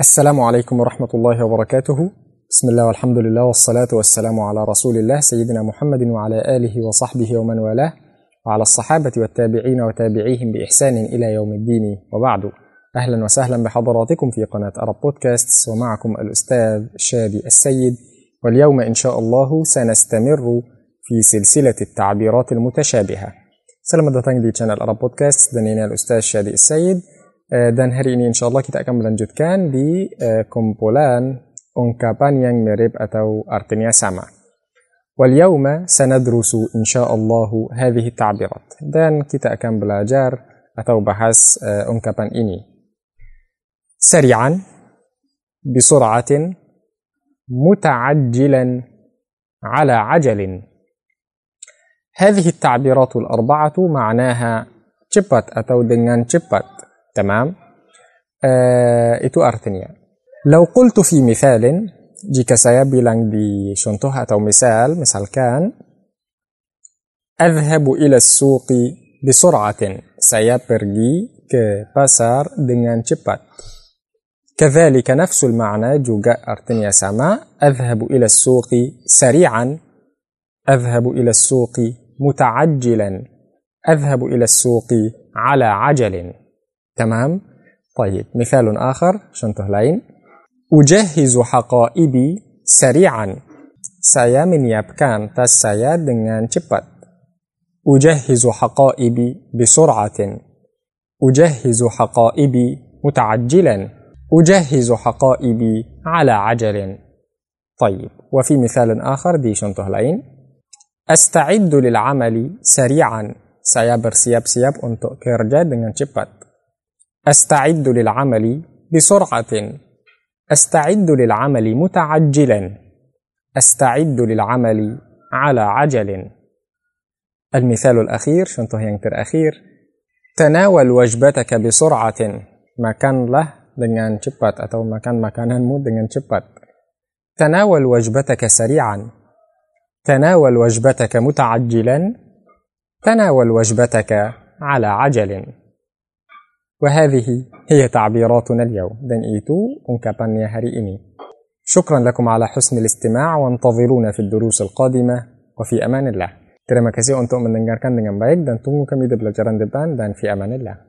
السلام عليكم ورحمة الله وبركاته. بسم الله والحمد لله والصلاة والسلام على رسول الله سيدنا محمد وعلى آله وصحبه ومن والاه وعلى الصحابة والتابعين وتابعيهم بإحسان إلى يوم الدين. وبعد أهلا وسهلا بحضراتكم في قناة أرب بودكاست ومعكم الأستاذ شادي السيد. واليوم إن شاء الله سنستمر في سلسلة التعبيرات المتشابهة. Selamat datang di channel Podcast dan ini Ustaz Syadi Said dan hari ini insya Allah kita akan melanjutkan di kumpulan ungkapan yang mirip atau artinya sama. واليوم سندرس إن شاء الله هذه التعبيرات dan kita akan belajar atau bahas ungkapan ini سريعا بسرعة متعجلا على عجل هذه التعبيرات الأربعة معناها cepat atau dengan cepat تمام؟ uh, itu artinya لو قلت في مثال jika saya bilang di contoh atau misal misalkan أذهب إلى السوق بسرعة. saya pergi ke pasar dengan cepat كذلك نفس المعنى juga artinya sama أذهب إلى السوق سريعا. أذهب إلى السوق متعجلا. أذهب إلى السوق على عجل. تمام؟ طيب مثال آخر شنطة لين أجهز حقائبي سريعا. saya menyiapkan tas saya dengan cepat أجهز حقائبي بسرعة. أجهز حقائبي متعجلا. أجهز حقائبي على عجل. طيب وفي مثال آخر دي شنطة لين أستعد للعمل سريعا. saya bersiap-siap untuk kerja dengan cepat أستعد للعمل بسرعة. أستعد للعمل متعجلا. أستعد للعمل على عجل. المثال الأخير contoh yang terakhir تناول وجبتك بسرعة. makanlah dengan cepat atau makan makananmu dengan cepat. تناول وجبتك سريعا. تناول وجبتك متعجلا. تناول وجبتك على عجل. وهذه هي تعبيراتنا اليوم. dan itu ungkapan hari ini. شكرا لكم على حسن الاستماع وانتظرونا في الدروس القادمة وفي أمان الله. terima kasih untuk mendengarkan dengan baik dan tunggu kami di pelajaran depan dan في أمان الله.